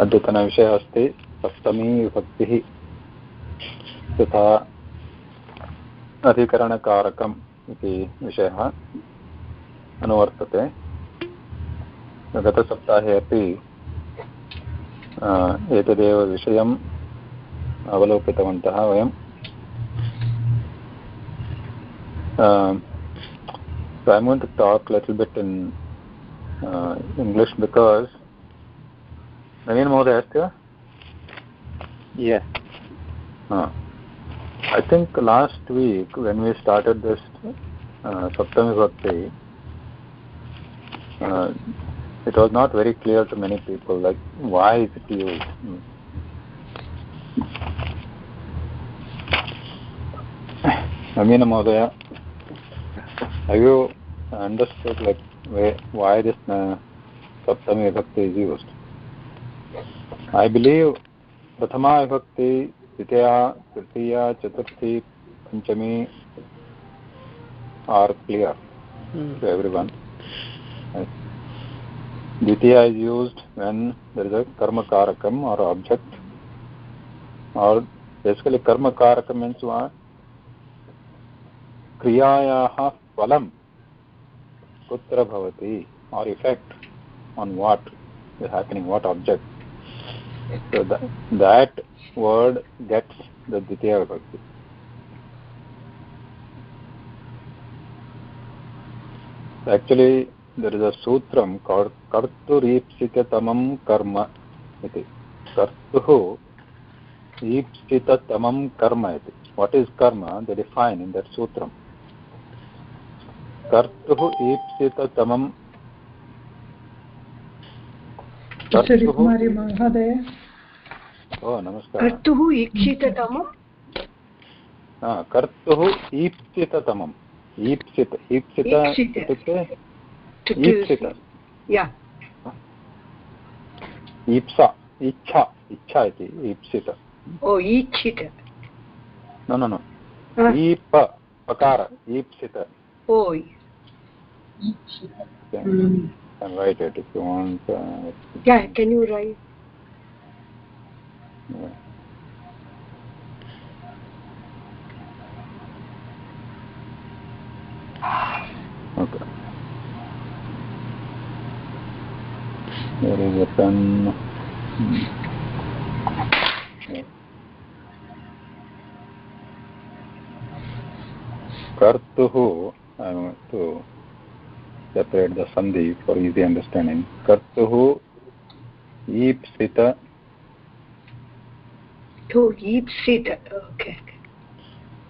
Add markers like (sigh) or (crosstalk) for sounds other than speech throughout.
अद्यतनविषयः अस्ति सप्तमी विभक्तिः तथा अधिकरणकारकम् इति विषयः अनुवर्तते। गतसप्ताहे अपि एतदेव विषयम् अवलोकितवन्तः वयं। so I'm going to talk a little bit in uh, English because Naveen Mohoday अस्ति Yes. Uh, I think last week when we started this uh, Saptami Bhakti, uh, it was not very clear to many people, like why is it used? Amina Mahodaya, have you understood like where, why this uh, Saptami Vibhakti is used? I believe प्रथमा विभक्ति द्वितीया तृतीया चतुर्थी पंचमी are clear mm. to everyone. Ditiya is used when there is a karma karakam or object or basically karma karakam means what? क्रियायाः फलं कुत्र भवति or effect on what is happening, what object. So that, that word gets the Ditiya Vibhakti. Actually, there is a sutram called Karturipsitatamam Karma iti. Kartuhu Ipsitatamam Karma iti. What is karma? They define in that sutram. Kartuhu Ipsitatamam महोदय ओ नमस्कारः कर्तुः ईक्षिततमं कर्तुः ईप्सिततमम्। ईप्सित ईप्सित इत्युक्ते ईप्सित। ईप्सा इच्छा इच्छा इति ईप्सित। ओ ईक्षित न न न ईप पकार ईप्सित। ओ can write it if you want. Uh, yeah, can you write? Okay. Is a pen. Hmm. कर्तुः to separate the sandhi for easy understanding. Kartuhu ईप्सित To ईप्सित, okay.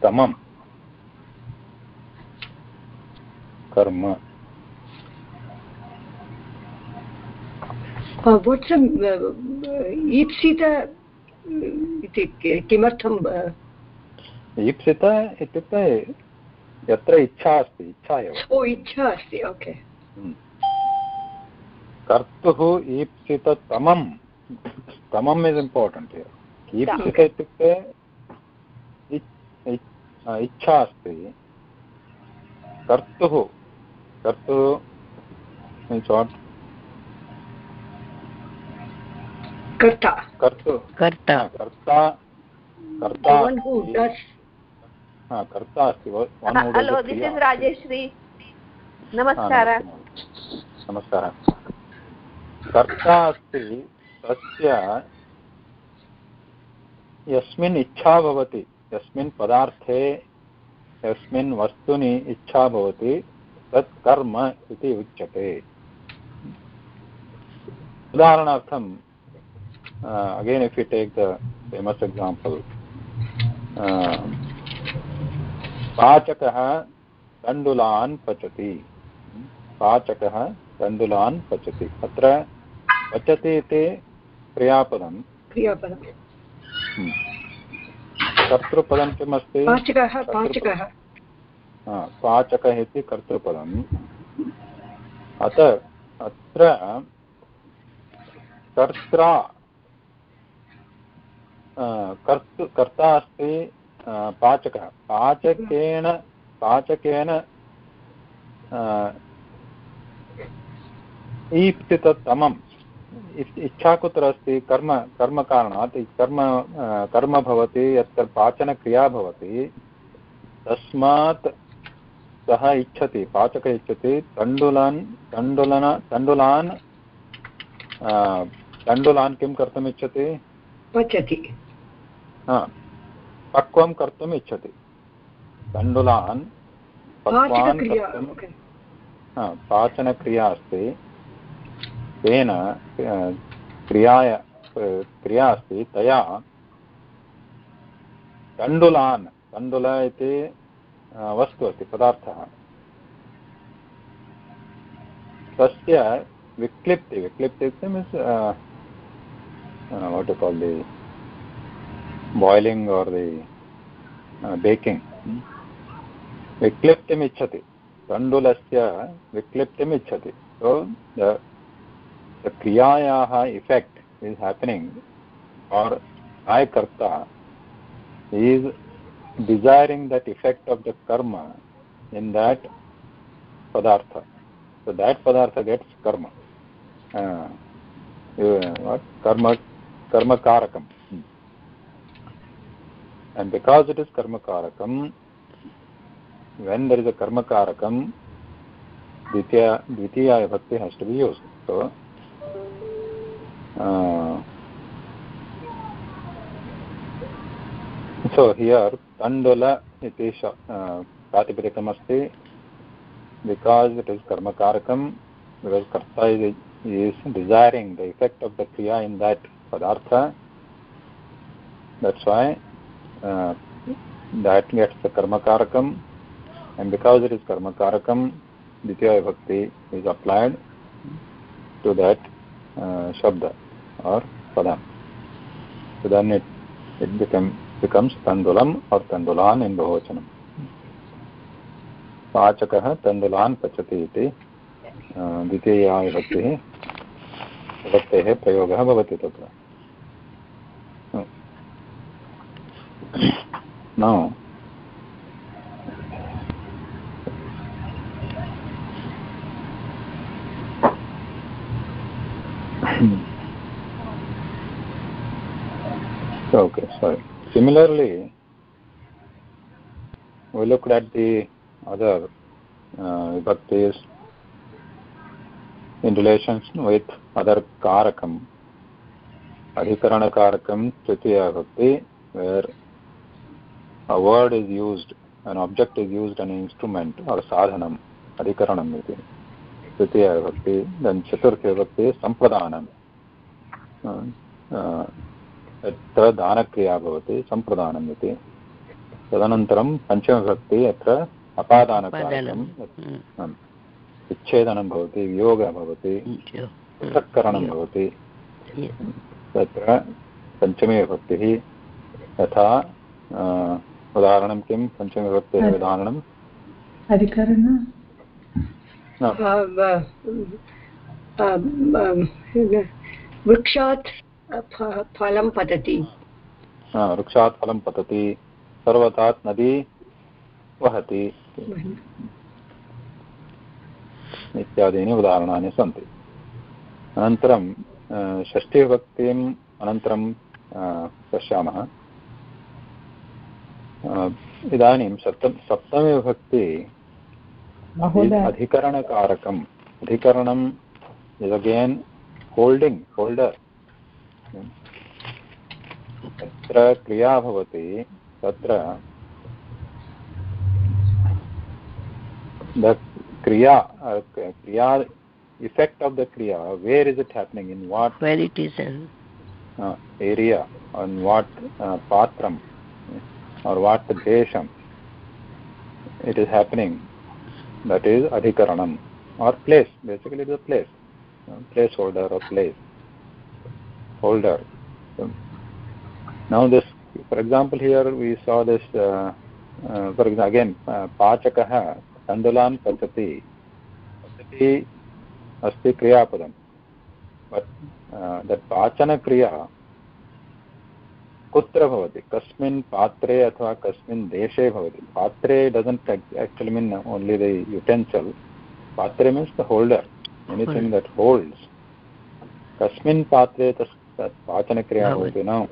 तमम् कर्म uh, what's a uh, ईप्सित इति किमर्थं ईप्सित इत्युक्ते यत्र इच्छा अस्ति इच्छा एव ओ इच्छा अस्ति ओके कर्तुः ईप्सिततमं तमम् इस् इम्पार्टेण्ट् ईप्सित इत्युक्ते इच्छा अस्ति। कर्तुः कर्तुः वाट् कर्ता। कर्तु। कर्ता। कर्ता कर्ता कर्ता अस्ति हलो दिस् इस् राजेश्री नमस्कारः। नमस्कारः। कर्ता अस्ति तस्य यस्मिन् इच्छा भवति। यस्मिन् पदार्थे, यस्मिन् वस्तुनि इच्छा भवति। तत् कर्म इति उच्यते। उदाहरणार्थं again if you take the famous example पाचकः तण्डुलान् पचति। पाचकः तण्डुलान् पचति। अत्र पचति इति क्रियापदं क्रियापदं हम्म। कर्तृपदं किम् अस्ति पाचकः। पाचकः पाचकः इति कर्तृपदम्। अत अत्र कर्त्रा कर्तृ कर्ता अस्ति पाचकः। पाचकेन पाचकेन ईप्सिततमं इच्छा कुत्र अस्ति कर्म कर्मकारणात् कर्म कर्म भवति यत्र पाचनक्रिया भवति तस्मात् सः इच्छति पाचकः इच्छति तण्डुलान् तण्डुलन तण्डुलान् तण्डुलान् किं कर्तुम् इच्छति पचति पक्वं कर्तुम् इच्छति तण्डुलान् पक्वान् कर्तुं पाचनक्रिया अस्ति। तेन क्रियाय क्रिया अस्ति, तया तण्डुलान्, तण्डुल इति वस्तु अस्ति, पदार्थः। तस्य विक्लिप्ति विक्लिप्ति इत्युक्ते means what call the boiling or the baking विक्लिप्तिम् इच्छति तण्डुलस्य विक्लिप्तिम् इच्छति सो क्रियायाः इफेक्ट् इस् हेपनिङ्ग् और् आयकर्ता is desiring that effect of the karma in that padartha. So that padartha gets karma. Uh, what? Karma, karma karakam. And because it is karma karakam, when there is a karma karakam, dvitiya, dvitiya bhakti has to be used. So, so here तण्डुल इति प्रातिपदिकम् अस्ति because it is कर्मकारकं because कर्ता is desiring the effect of the क्रिया in that पदार्थ that's why that gets the कर्मकारकम् and because it is कर्मकारकं द्वितीयविभक्ति is applied to that शब्द or padam so then it it becomes becomes tandulam or tandulan in bahuvachanam पाचकः तण्डुलान् पचति इति द्वितीया विभक्तिः विभक्तेः प्रयोगः भवति तत्र now similarly we looked at the other uh, vibhaktis in relations with other karakam adhikarana karakam tritiya bhakti where a word is used an object is used an instrument or sadhanam adhikaranam iti tritiya bhakti then chaturthya bhakti sampradanam तत्र दानक्रिया भवति सम्प्रदानम् इति। तदनन्तरं पञ्चमविभक्ति अत्र अपादानकार्यम् विच्छेदनं भवति वियोगः भवति पृथक्करणं भवति। तत्र पञ्चमी विभक्तिः यथा उदाहरणं किं? पञ्चमविभक्तेः उदाहरणम् वृक्षात् फलं पतति। वृक्षात् फलं पतति पर्वतात् नदी वहति इत्यादीनि उदाहरणानि सन्ति। अनन्तरं षष्ठीविभक्तिम् अनन्तरं पश्यामः। इदानीं सप्तम सप्तमीविभक्ति अधिकरणकारकम्। अधिकरणम् इस् अगेन् होल्डिङ्ग् होल्डर् यत्र क्रिया भवति तत्र द क्रिया क्रिया इफेक्ट् आफ् द क्रिया where is it happening in what where it is in area on what पात्रम् or what देशम् it is happening that is अधिकरणम् or place basically is a place place holder or place holder. So, now this for example here we saw this uh, uh, for example again uh, pachakah तण्डुलान् पतति। पतति अस्ति क्रियापदं but that पाचनक्रिया कुत्र भवति? कस्मिन् पात्रे अथवा कस्मिन् देशे भवति। पात्रे doesn't actually mean only the utensil Patre means the holder anything that holds कस्मिन् पात्रे तस् पाचनक्रिया भवति न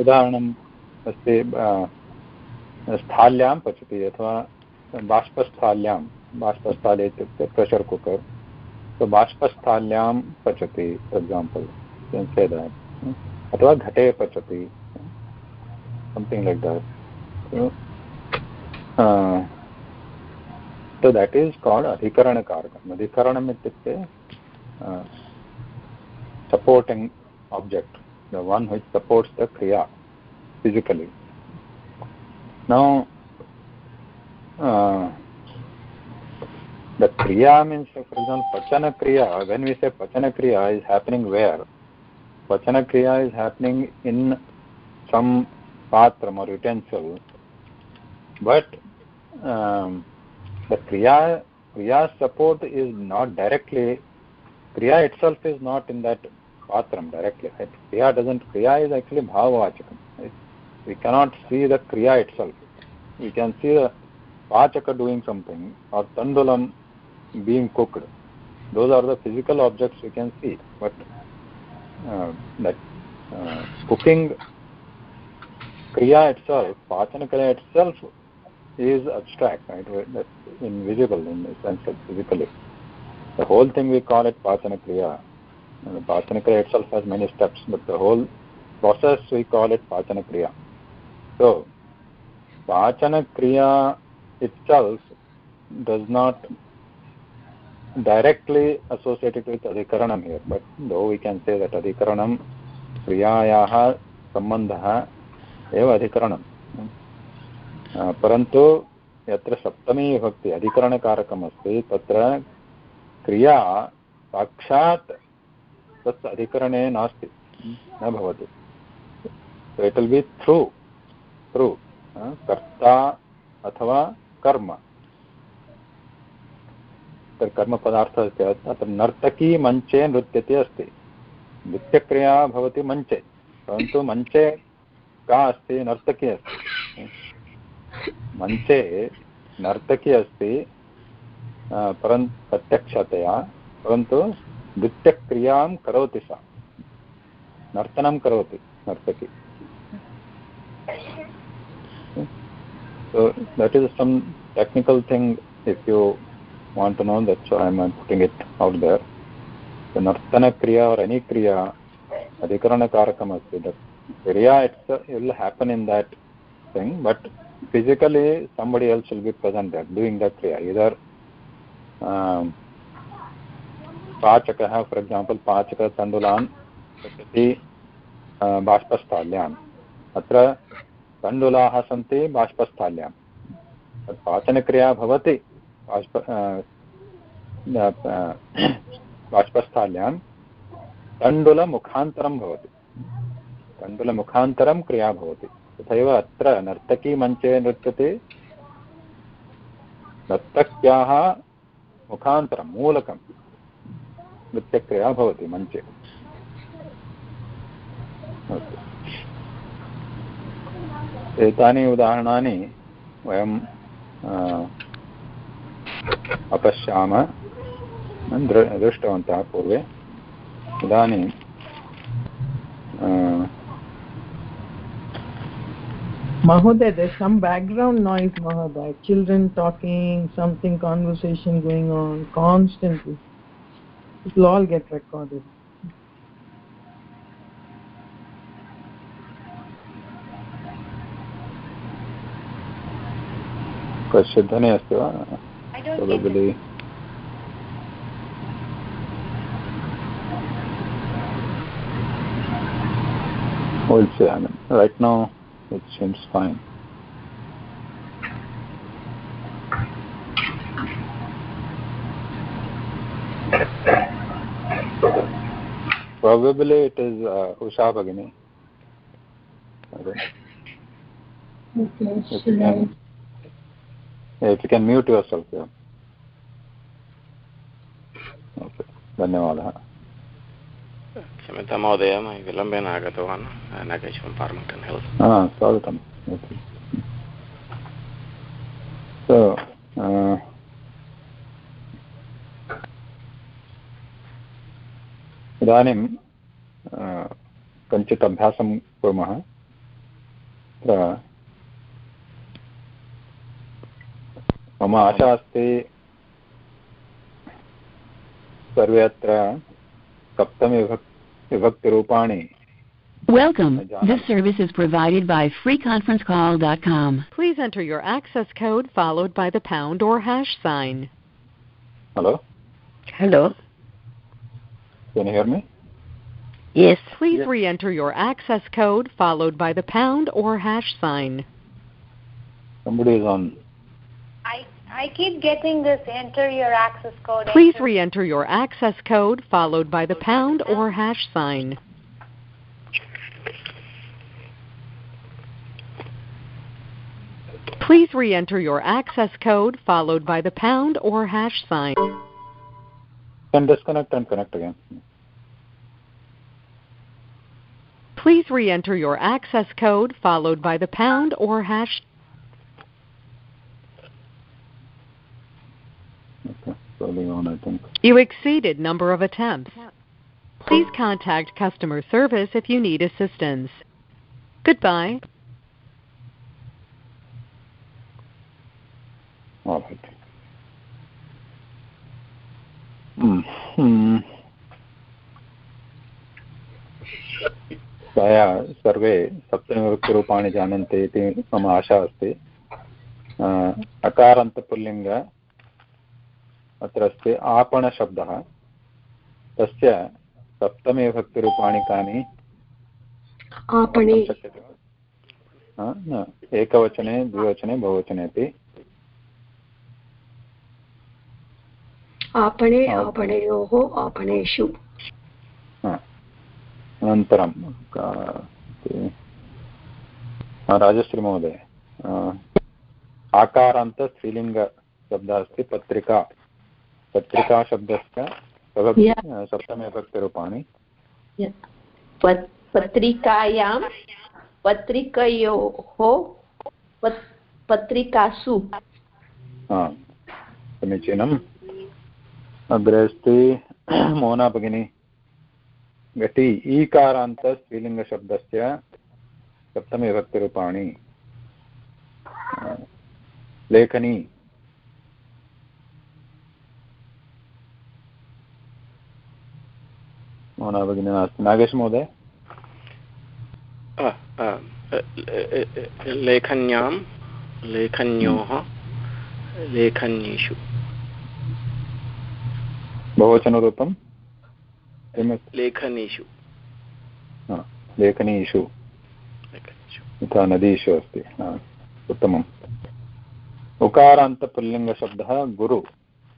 उदाहरणम् अस्ति स्थाल्यां पचति अथवा बाष्पस्थाल्यां बाष्पस्थाले इत्युक्ते प्रेशर् कुकर् सो बाष्पस्थाल्यां पचति फार् एक्साम्पल् अथवा घटे पचति something like that. So, uh, that is called adhikarana adhikaranakarakam adhikaranam ityukte uh, supporting object the one which supports the kriya physically now uh, the kriya means for example pachana kriya when we say pachana kriya is happening where pachana kriya is happening in some patram or utensil but um, the kriya kriya support is not directly kriya itself is not in that patram directly right kriya doesn't kriya is actually bhavavachakam right? we cannot see the kriya itself we can see the pachaka doing something or tandulam being cooked those are the physical objects we can see but uh, that uh, cooking kriya itself pachana kriya itself is abstract right that's invisible in the sense of physically the whole thing we call it pachana kriya and the pachana kriya itself has many steps but the whole process we call it pachana kriya so pachana kriya itself does not directly associated with adhikaranam here but though we can say that adhikaranam क्रियायाः सम्बन्धः एव अधिकरणं परन्तु यत्र सप्तमी विभक्ति अधिकरणकारकम् अस्ति, तत्र क्रिया साक्षात् तत् अधिकरणे नास्ति, न भवति। It will be through through कर्ता अथवा कर्म। कर्मपदार्थः चेत् तत्र नर्तकी मञ्चे नृत्यते अस्ति। नृत्यक्रिया भवति मञ्चे, परन्तु मञ्चे का अस्ति, नर्तकी अस्ति। मञ्चे नर्तकी अस्ति परन् प्रत्यक्षतया परन्तु नृत्यक्रियाँ करोति सा नर्तनं करोति नर्तकी so that is some technical thing if you want to know that's why i'm putting it out there the nartana kriya or any kriya adhikarana karakam asti the kriya itself will happen in that thing but physically somebody else will be present there doing that kriya either um, पाचकः for example पाचकः तण्डुलान् पश्यति बाष्पस्थाल्याम् अत्र तण्डुलाः सन्ति बाष्पस्थाल्यां तत् पाचनक्रिया भवति बाष्प बाष्पस्थाल्यां तण्डुलमुखान्तरं भवति तण्डुलमुखान्तरं क्रिया भवति तथैव अत्र नर्तकी मञ्चे नृत्यते। नर्तक्याः मुखान्तरं, मूलकं नृत्यक्रिया भवति मञ्चे। एतानि उदाहरणानि वयं अपश्याम। दृष्टवन्तः पूर्वे। इदानीं Mahoday, there's some background noise, Mahoday. Children talking, something conversation going on constantly. It will all get recorded. क्वचित् ध्वनि अस्ति वा probably we'll see I mean right now it seems fine probably it is uh, Usha Bhagini okay. Okay, if, you can, if you can mute yourself yeah. okay. धन्यवादः क्षम्यतां महोदय विलम्बेन आगतवान् नागेश्वरं फार्मिङ्ग्टन् hills स्वागतम् ओके सो इदानीं कञ्चित् अभ्यासं कुर्मः अत्र मम आशा अस्ति सर्वे अत्र सप्तमविभक्तिरूपाणि Welcome. This service is provided by freeconferencecall.com. Please enter your access code followed by the pound or hash sign. Hello? Hello. Can you hear me? Yes. Please Yes. re-enter your access code followed by the pound or hash sign. Somebody is on. I I keep getting this enter your access code. Please enter- re-enter your access code followed by the pound or hash sign. Please re-enter your access code followed by the pound or hash sign. Can disconnect and connect again. Please re-enter your access code followed by the pound or hash. Okay, slowly on, I think. You exceeded number of attempts. Please contact customer service if you need assistance. Goodbye. All right. Hmm. Hmm. प्रायः सर्वे सप्तमविभक्तिरूपाणि जानन्ति इति मम आशा अस्ति अ, अकारान्तपुल्लिङ्ग अत्र अस्ति आपणशब्दः। तस्य सप्तमीविभक्तिरूपाणि कानि? आपणे। एकवचने द्विवचने बहुवचने अपि। आपणे. आपणयोः आपणेषु। अनन्तरं राजश्रीमहोदय आकारान्तस्त्रीलिङ्गशब्दः अस्ति पत्रिका। पत्रिकाशब्दस्य सप्तमीविभक्तिरूपाणि। पत्- पत्रिकायां पत्रिकयोः पत्रिकासु। समीचीनम्। अग्रे अस्ति। मोना भगिनी घटी ईकारान्तस्त्रीलिङ्गशब्दस्य सप्तमीविभक्तिरूपाणि। अ, लेखनी मोना भगिनी नास्ति नागेशमहोदय अ, ले- लेखन्यां लेखन्योः लेखन्येषु बहुवचनरूपं लेखनीषु लेखनीषु यथा नदीषु अस्ति उत्तमम् उकारान्तपुल्लिङ्गशब्दः गुरु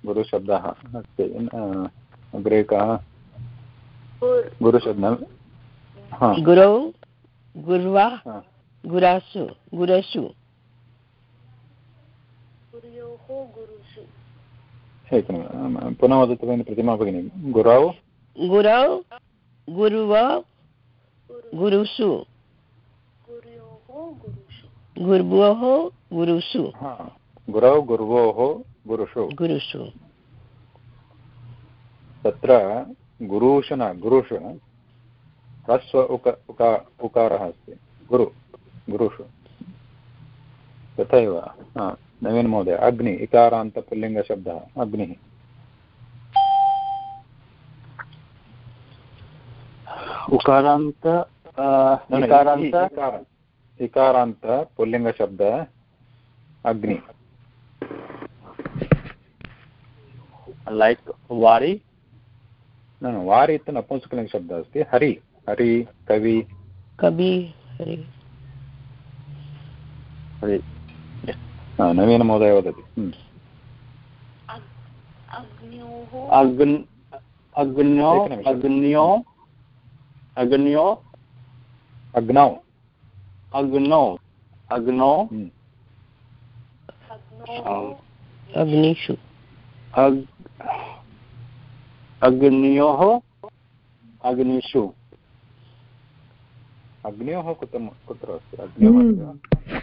गुरुशब्दः अस्ति अग्रे कः गुरुशब्दः हा। गुरौ गुर्वा गुरासु गुरसु। गुरुषु। पुनः वदतु भगिनि प्रतिमा भगिनी। गुरौ? गुरौ गुरुव गुरुषु। गुर्वोः गुरुसु गुरौ गुर्वोः गुरुषु। गुरुसु तत्र गुरुषु न गुरुषु ह्रस्व उक उका उकारः अस्ति। गुरु गुरुषु। तथैव नवीन महोदय अग्नि इकारान्तपुल्लिङ्गशब्दः अग्निः। उकारान्त न, न, इकारान्त? इकार- इकारान्त। पुल्लिङ्गशब्द अग्नि। लैक् वारि? न न वारि इति नपुंसकलिङ्गशब्दः अस्ति हरि हरि कवि कवि हरि हा, नवीनमहोदय वदति। अग्न्योः अग्न्यो अग्न्यो अग्न्यो अग्नौ अग्नौ अग्नौ। अग्निषु अग् अग्न्योः अग्निषु। अग्न्योः कुत्र कुत्र अस्ति? अग्न्योः अस्ति वा?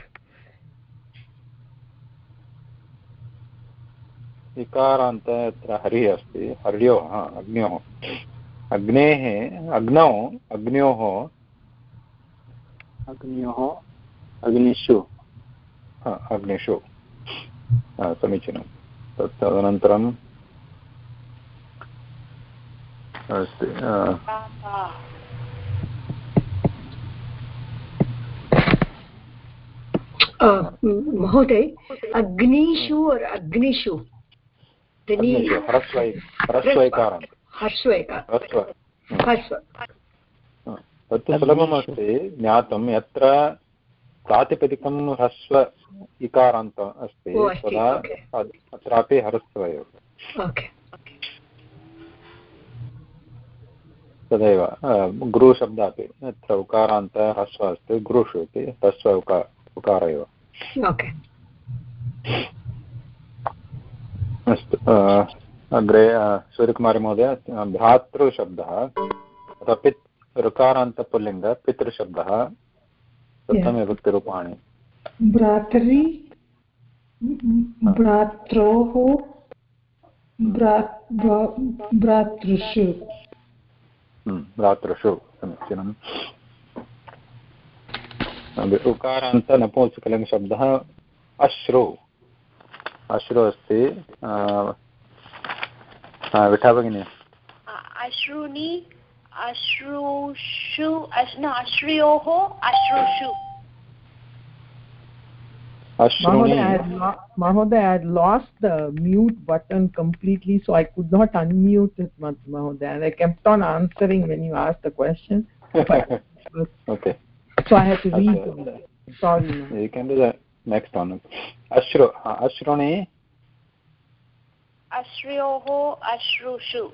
इकारान्त यत्र हरिः अस्ति हर्योः हा अग्न्योः। अग्नेः अग्नौ अग्न्योः। अग्न्योः अग्निषु। अग्निषु। समीचीनं। तत् तदनन्तरम् अस्ति महोदय अग्निषु और अग्निषु। तत्तु सुलभमस्ति ज्ञातुं यत्र प्रातिपदिकं ह्रस्व इकारान्त अस्ति तदा अत्रापि ह्रस्व एव तदेव गुरुशब्दः अपि यत्र उकारान्त ह्रस्व अस्ति गुरुषु इति ह्रस्व उकार उकार एव। अस्तु अग्रे सूर्यकुमारीमहोदय भ्रातृशब्दः अथवा पित् ऋकारान्तपुल्लिङ्ग पितृशब्दः प्रथमविभक्तिरूपाणि भ्रातरि भ्रात्रोः भ्रातृषु। भ्रातृषु समीचीनम् उकारान्तनपुंसकलिङ्गशब्दः अश्रु अश्रु अस्ति विठा भगिनी अश्रूणि अश्रुषु अश्रुयोः अश्रुषु Ashroni. Mahoday, I had lost the mute button completely, so I could not unmute it, Mahoday. And I kept on answering when you asked the question. (laughs) Okay. So I had to read okay. Sorry. No. You can do that next one. Ashro, uh, Ashroni. Ashryoho, Ashrushu.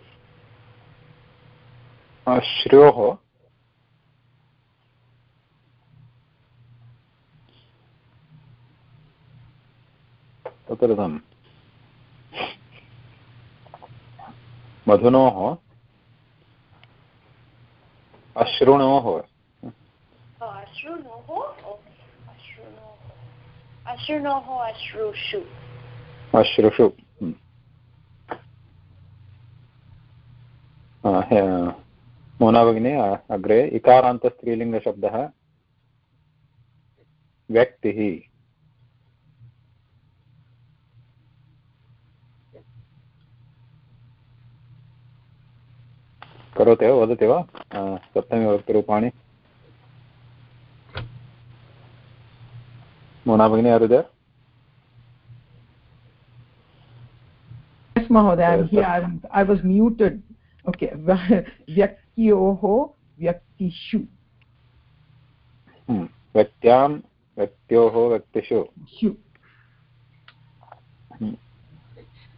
Ashryoho. चतुर्थम् मधुनोः अश्रुणोः। अश्रुणोः अश्रुषु। अश्रुषु। Mona भगिनी अग्रे इकारान्तस्त्रीलिङ्गशब्दः व्यक्तिः। करोति वा वदति वा? सप्तमीविभक्तिरूपाणि मोना भगिनी अरुद Yes, Mahoday, I'm here. I'm, I was muted. Okay. (laughs) व्यक्त्योः व्यक्तिषु। व्यक्त्यां व्यक्त्योः व्यक्तिषु।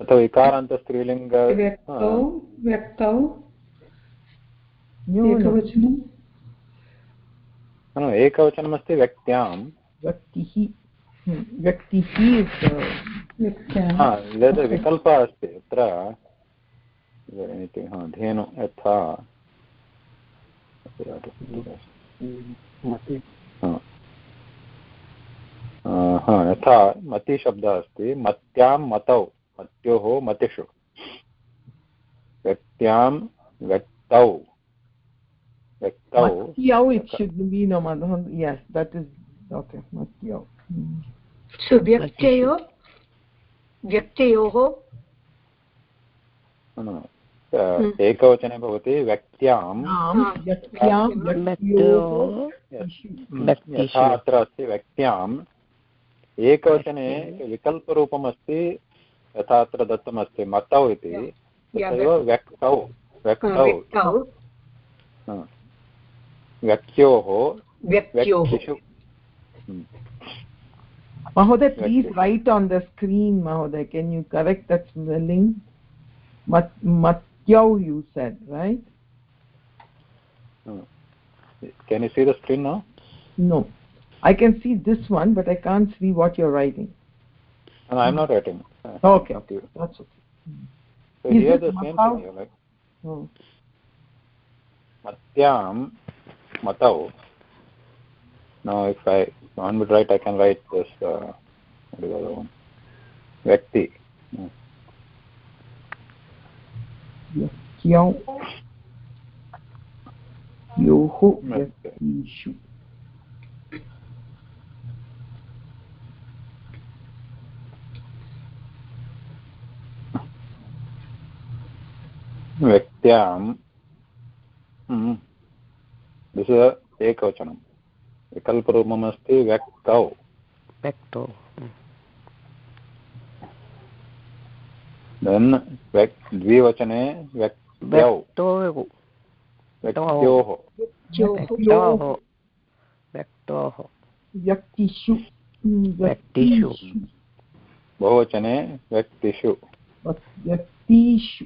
अथवा इकारान्तस्त्रीलिङ्ग व्यक्तौ व्यक्तौ। एकवचनं? एकवचनमस्ति व्यक्त्यां व्यक्तिः व्यक्तिः विकल्पः अस्ति अत्र धेनु यथा। यथा मतिशब्दः अस्ति मत्यां मतौ मत्योः मतिषु। व्यक्त्यां व्यक्तौ। व्यक्तौ it should be no yes that is okay matyau so व्यक्तयो व्यक्तयोः एकवचने भवति व्यक्त्यां यथा अत्र अस्ति व्यक्त्याम् एकवचने विकल्परूपम् अस्ति यथा अत्र दत्तमस्ति मतौ इति तथैव व्यक्तौ व्यक्तौ व्यक्त्योः व्यक्तिषु Mahoday, please write on the screen, Mahoday. Can you correct that spelling? Mat Matyau, you said, right? Can you see the screen now? No. I can see this one, but I can't see what you're writing. No, I'm not writing. Okay, okay. That's okay. So Is here the same thing, you like. Oh. Matyam, Matau. Now if I one would write, I can write this, uh, what is the other one? व्यक्तयोः व्यक्तिषु व्यक्त्यां this एकवचनं विकल्परूपमस्ति व्यक्तौ व्यक्तौ then व्यक् द्विवचने व्यक्त्यौ व्यक्त्योः व्यक्तोः व्यक्तोः व्यक्तिषु व्यक्तिषु बहुवचने व्यक्तिषु व्यक्तिषु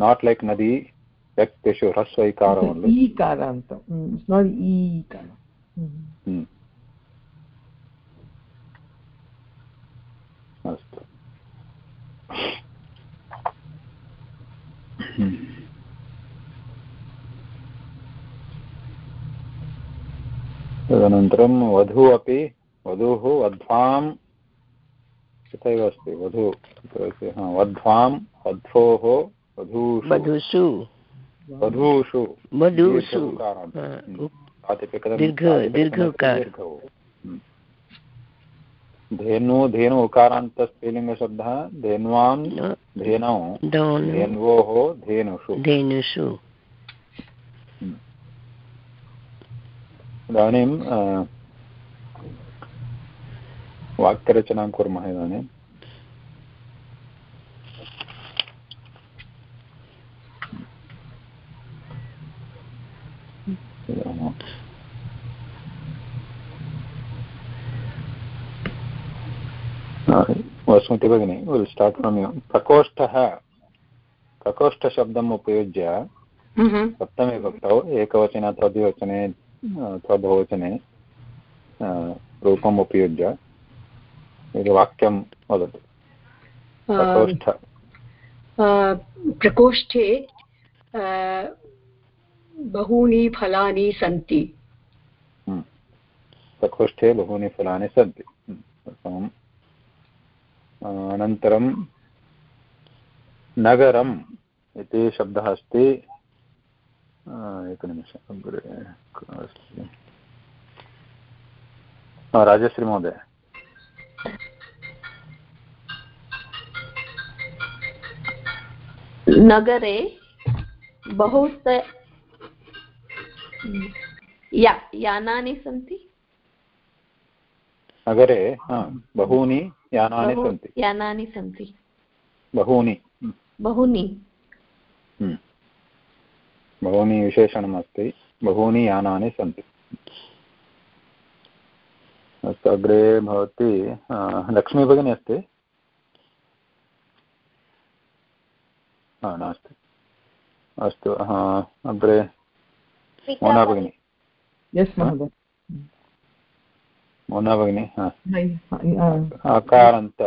not like nadi व्यक्तिषु ह्रस्व इकार only. ईकारान्त it's not ईकार अस्तु तदनन्तरं वधू अपि वधूः वध्वां तथैव अस्ति वधू वध्वां वध्वोः वधूषु। वधूषु। वधूषु। धेनु धेनु उकारान्त स्त्रीलिङ्गशब्दः धेन्वां धेनौ धेन्वोः धेनुषु। धेनुषु। इदानीं वाक्यरचनां कुर्मः इदानीं। वसुमति भगिनि विल् स्टार्ट् फ्रम् यु प्रकोष्ठः प्रकोष्ठशब्दम् उपयुज्य सप्तमे भक्तौ एकवचने अथवा द्विवचने अथवा बहुवचने रूपम् उपयुज्य वाक्यं वदतु प्रकोष्ठ, प्रकोष्ठे बहूनि फलानि सन्ति। प्रकोष्ठे बहूनि फलानि सन्ति। अनन्तरं नगरम् इति शब्दः अस्ति। एकनिमिषम् अग्रे अस्ति। राजश्री महोदय। नगरे बहुत या यानानि सन्ति? नगरे बहूनि यानानि सन्ति। यानानि सन्ति। बहूनि। बहूनि। बहूनि विशेषणमस्ति। बहूनि यानानि सन्ति। अस्तु अग्रे भवति लक्ष्मी भगिनी अस्ति? नास्ति। अस्तु अग्रे मोना भगिनी यस् महोदय मोना भगिनी अकारान्त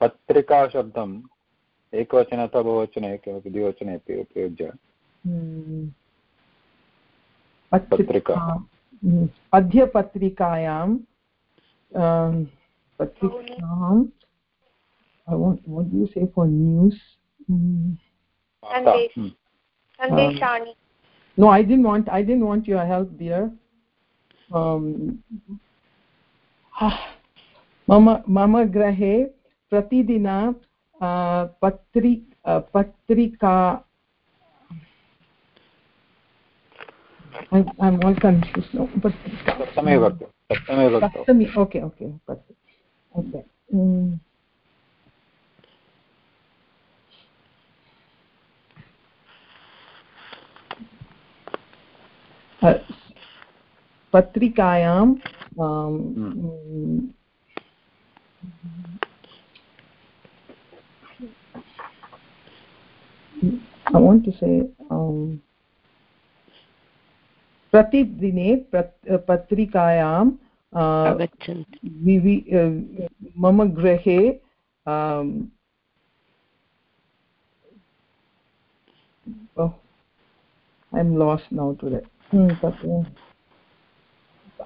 पत्रिकाशब्दम् एकवचने अथवा बहुवचने किमपि द्विवचने अपि उपयुज्य। पत्रिका। पद्यपत्रिकायां पत्रिकां what, what do you say for news? Mm. Sandeshani. no, I didn't want. I didn't want your help, dear. Um, मम मम गृहे प्रतिदिन पत्रि पत्रिका I'm all confused now. पत्रिकायां प्रतिदिने पत्रिकायां मम गृहे I am lost now today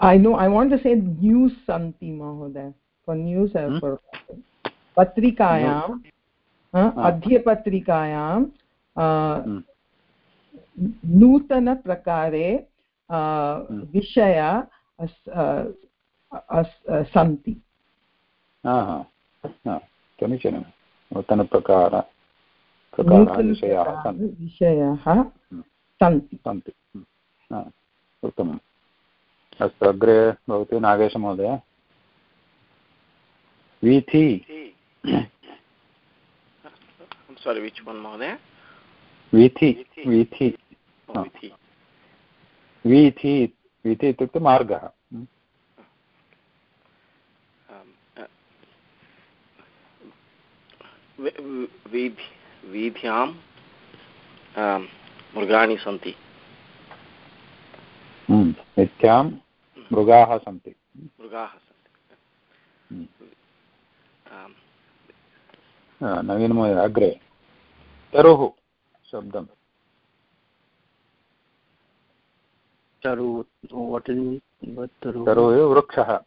I know I want to say news santi mahoday. For news hmm? forgotten. Patrikayam, अध्यपत्रिकायां नूतनप्रकारे विषया सन्ति समीचीनं नूतनप्रकार विषयाः सन्ति सन्ति उत्तमम् अस्तु अग्रे भवति नागेशमहोदय। वीथि। Which one महोदय? वीथि वीथि। वीथि। वीथि। इत्युक्ते मार्गः। वीथ्यां मृगाणि सन्ति। नित्यां मृगाः सन्ति। मृगाः सन्ति नवीनमहोदय अग्रे। तरुः शब्दं तरुः वृक्षः।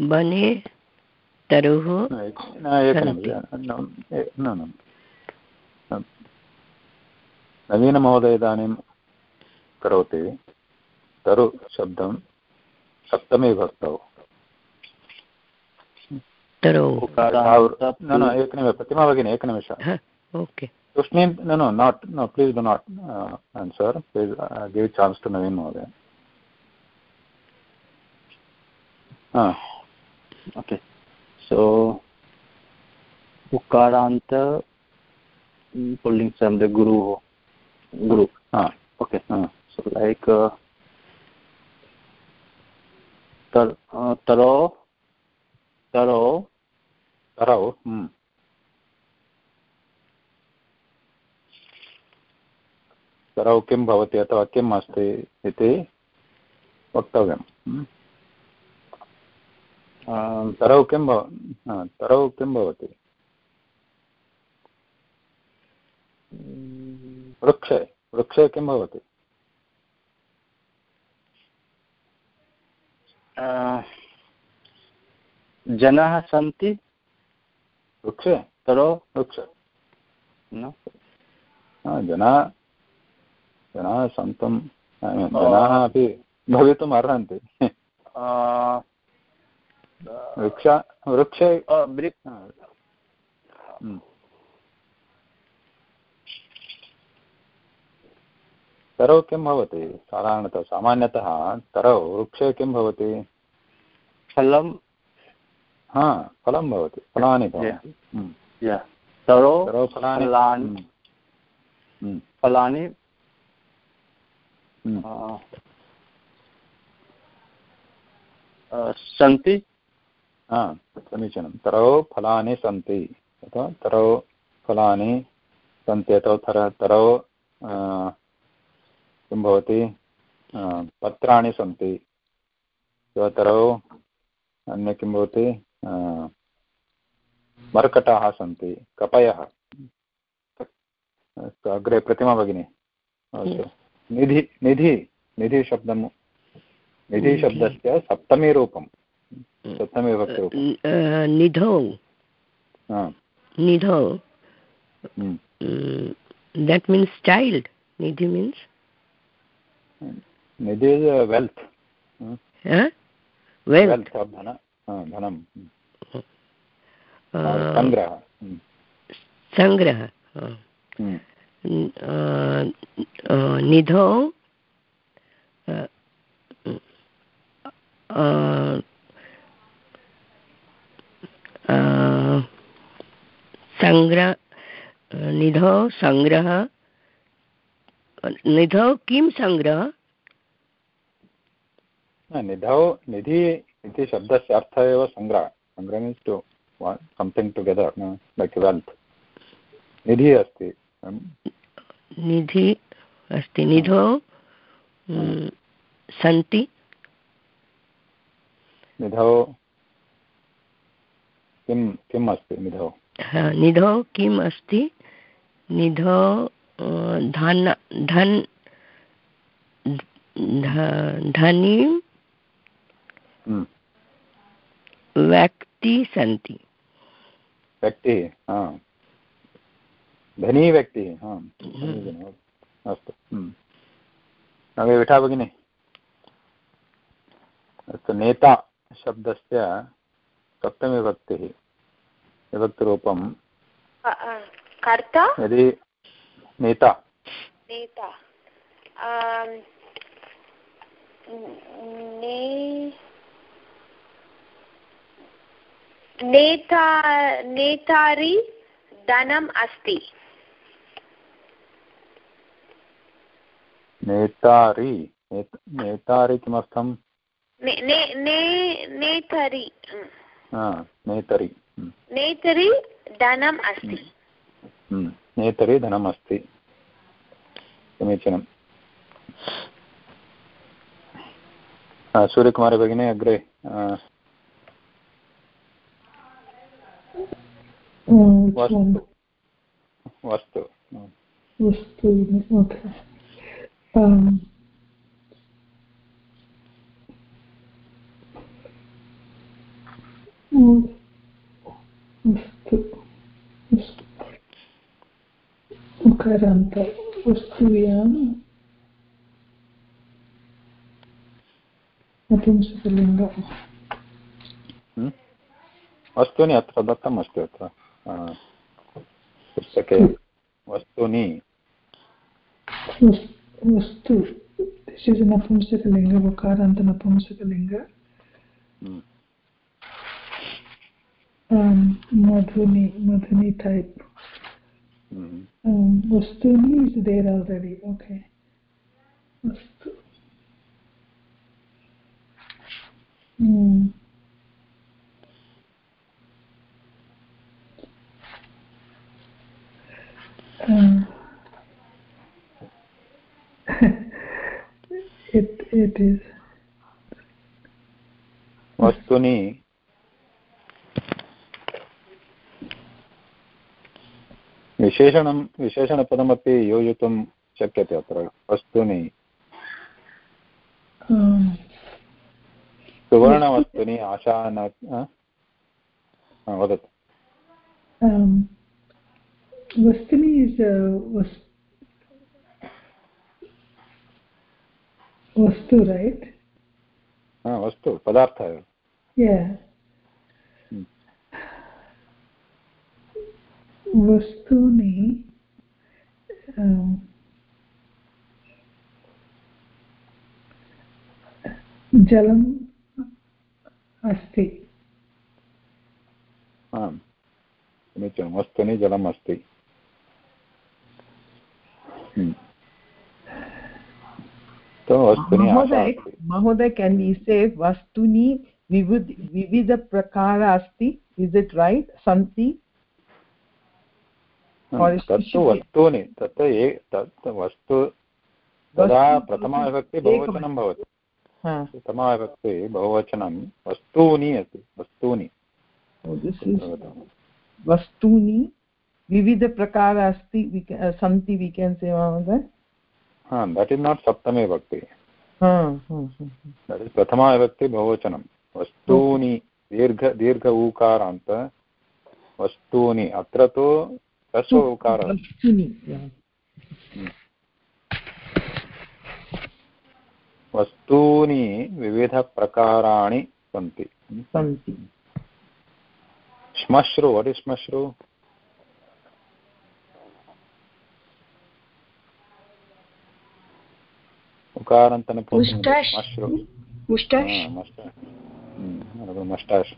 वने तरुः नवीनमहोदय इदानीं करोति तरु शब्दं सप्तमे भक्तौ न न एकनिमिष प्रतिमा भगिनी एकनिमिषः ओके तस्मिन् न no not no please do not uh, answer please uh, give chance to naveen mohoday ah okay so ukaranta pulling from the guru guru ah okay ah. So like uh, tar uh, taro taro तरौ हम्म। तरौ किं भवति अथवा किम् अस्ति इति वक्तव्यं। तरौ किं भव तरौ किं भवति वृक्षे वृक्षे किं भवति जनाः सन्ति वृक्षे तरो वृक्ष। जनाः जनाः सन्तं जनाः अपि भवितुम् अर्हन्ति। वृक्ष वृक्षे तरौ किं भवति? साधारणतः सामान्यतः तरौ वृक्षे किं भवति? फलं? हा फलं भवति फलानि भवन्ति। हम्म। फलानि फलानि हम्म। सन्ति? हा समीचीनं। तरौ फलानि सन्ति अथवा तरौ फलानि सन्ति अथवा तर तरौ किं भवति? पत्राणि सन्ति। तरौ अन्य किं भवति? मर्कटाः सन्ति कपयः। अस्तु अग्रे प्रतिमा भगिनी। अस्तु निधि निधि निधिशब्दं निधिशब्दस्य सप्तमीरूपं सप्तमीविभक्तिरूपं निधौ। निधौ। that means child nidhi means निधि संग्रह संग्रह निधौ संग्रह निधौ संग्रह निधौ किं सङ्ग्रह निधौ निधि इति शब्दस्य अर्थः एव सङ्ग्रह सङ्ग्रह means to something together like wealth निधिः अस्ति। निधि अस्ति। निधौ सन्ति निधौ किं किम् अस्ति? निधौ। निधौ किम् अस्ति? निधौ धन धन् धनीं हम्म। व्यक्ति सन्ति व्यक्तिः धनी व्यक्तिः अस्तु हम्म। अग्रे विठा भगिनि अस्तु नेता शब्दस्य सप्तमीविभक्तिः विभक्तिरूपं कर्ता? यदि नेता नेता ने नेता नेतारि धनम् अस्ति नेतारि नेतारि किमर्थं नेतरि नेतरि नेतरि धनम् अस्ति नेतरि धनम् अस्ति समीचीनम् सूर्यकुमारी भगिनी अग्रे वस्तु। उकारान्त वस्तुयां नपुंसकलिङ्ग वस्तूनि अत्र दत्तम् अस्ति अत्र पुस्तके वस्तूनि वस्तु napumsakalinga vakaranta napumsakalinga hmm. um, madhuni mm. um, vastuni is there already okay vastu mm. uh, it it is वस्तूनि विशेषणं विशेषणपदमपि योजितुं शक्यते अत्र वस्तूनि। सुवर्णवस्तूनि आशा न वदतु। वस्तुनि वस्तु रैट् वस्तु पदार्थः एव वस्तूनि जलम् अस्ति। आम् समीचीनं। वस्तूनि जलम् अस्ति। महोदय केन् यु से वस्तूनि विविध विविधप्रकार अस्ति? इस् इट् रैट् सन्ति तत्तु वस्तूनि तत् तत् वस्तु तदा प्रथमाविभक्ति बहुवचनं भवति। प्रथमाविभक्ति बहुवचनं वस्तूनि अस्ति वस्तूनि। वस्तूनि विविधप्रकार अस्ति सन्ति we can say that is not सप्तमे भक्ति। दट् इस् प्रथमा विभक्ति बहुवचनं। वस्तूनि दीर्घ दीर्घ ऊकारान्त वस्तूनि। अत्र तु ह्रस्व उकारः वस्तूनि विविधप्रकाराणि सन्ति। सन्ति। श्मश्रु वट् इस् श्मश्रु? उकारान्तन श्मश्रु। मस्टाश्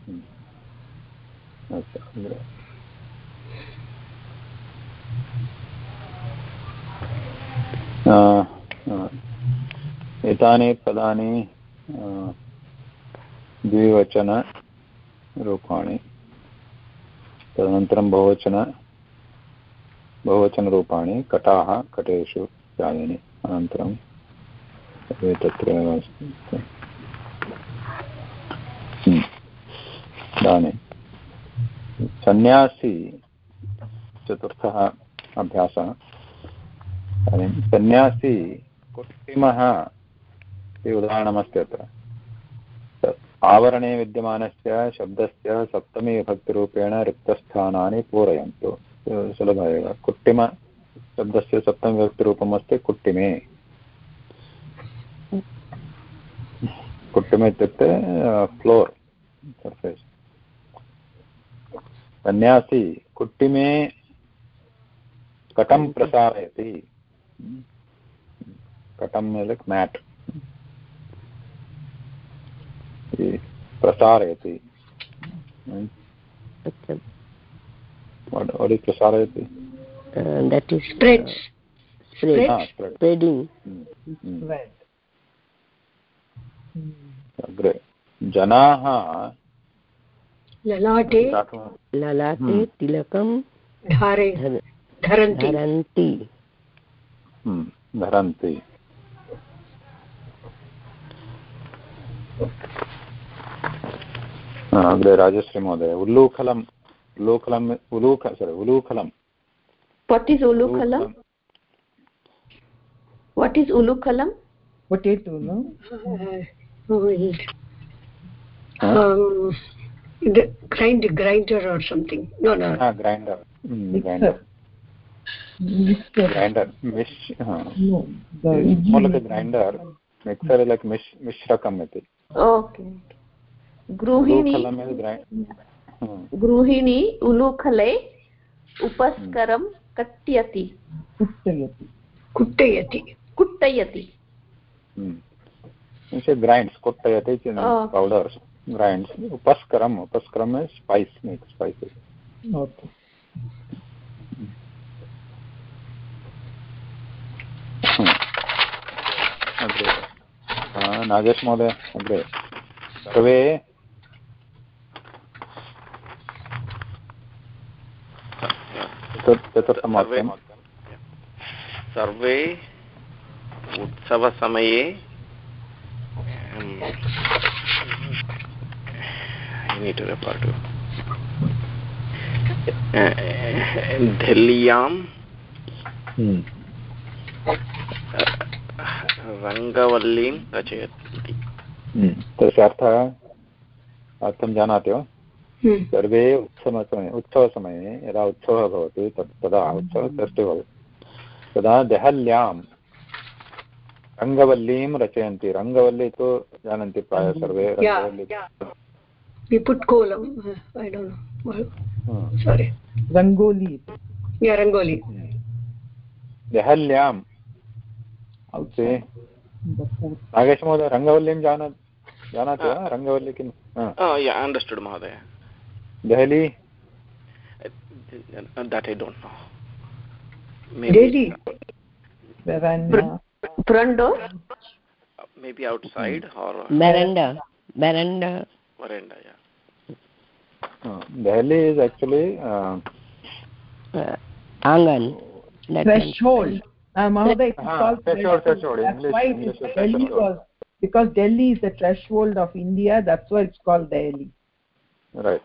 एतानि पदानि द्विवचनरूपाणि तदनन्तरं बहुवचन, बहुवचनरूपाणि, कटाः, कटेषु इत्यादीनि अनन्तरं तत्र। इदानीं। सन्न्यासी, चतुर्थः अभ्यासः। इदानीं सन्न्यासी कुट्टिमः इति उदाहरणमस्ति अत्र। आवरणे विद्यमानस्य शब्दस्य सप्तमी विभक्तिरूपेण रिक्तस्थानानि पूरयन्तु। सुलभ एव। कुट्टिमशब्दस्य सप्तमविभक्तिरूपम् अस्ति कुट्टिमे। कुट्टिमे इत्युक्ते फ्लोर् सर्फेस् सन्न्यासी कुट्टिमे कटं प्रसारयति। कटं लैक् मेट् प्रसारयति what, what is prasarayati uh, that is spreads uh, spread, ah, spread. spreading spread अग्रे जनाः ललाटे ललाटे तिलकं धारे धरन्ति धरन्ति अग्रे राजश्री महोदय उल्लूखलम् उलूखलम् उलूख सोरि उलूखलं what is ulukhalam what is ulukhalam potato no um, the grind grinder or something no no ah, grinder mm, grinder grinder mish the more like a grinder mixer like mish mishrakam iti okay. गृहिणी गृहिणी उलूखले उपस्करं कट्यति। कुट्टयति। कुट्टयति। कुट्टयति। Grinds कुट्टयति powders grinds उपस्करम् उपस्करम् स्पैस् मेक् स्पैसस् नागेश महोदय अग्रे सर्वे। सर्वे उत्सवसमये दिल्ल्यां रङ्गवल्लीं रचयन्ति तस्य अर्थः अर्थं जानाति वा हम्म। सर्वे उत्सवसमये उत्सवसमये यदा उत्सवः भवति तत् तदा उत्सवः फेस्टिवल् तदा देहल्यां रङ्गवल्लीं रचयन्ति रङ्गवल्ली तु जानन्ति प्रायः सर्वे रङ्गोली रङ्गोली देहल्यां नागेशमहोदय रङ्गवल्लीं जाना जानाति वा रङ्गवल्ली किं अण्डर्स्टुड् महोदय Delhi? That I don't know. Maybe. Delhi. Front door? Maybe outside or. Veranda. Veranda. Veranda, yeah. Uh, Delhi is actually. Uh, uh, Angan. Threshold. Uh, Mahoday, it's ah, called threshold. Threshold. That's English, why English Delhi was because Delhi is the threshold of India. That's why it's called Delhi. Right.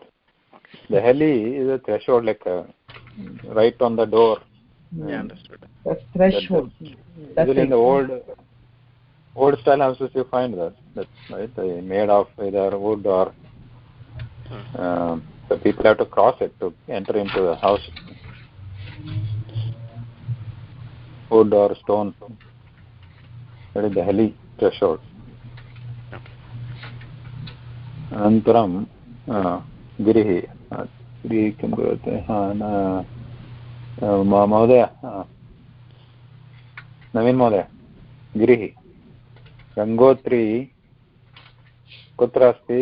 The Delhi is a threshold, like uh, right on the door. Yeah, understood. That's threshold. That's in the old old style houses you find that. That's right. They made of either wood or uh, the people have to cross it to enter into the house. Wood or stone. That is Delhi threshold. अनन्तरं गिरिः गिरिः किं करोति महोदय नवीन् महोदय, गिरिः, गङ्गोत्री कुत्र अस्ति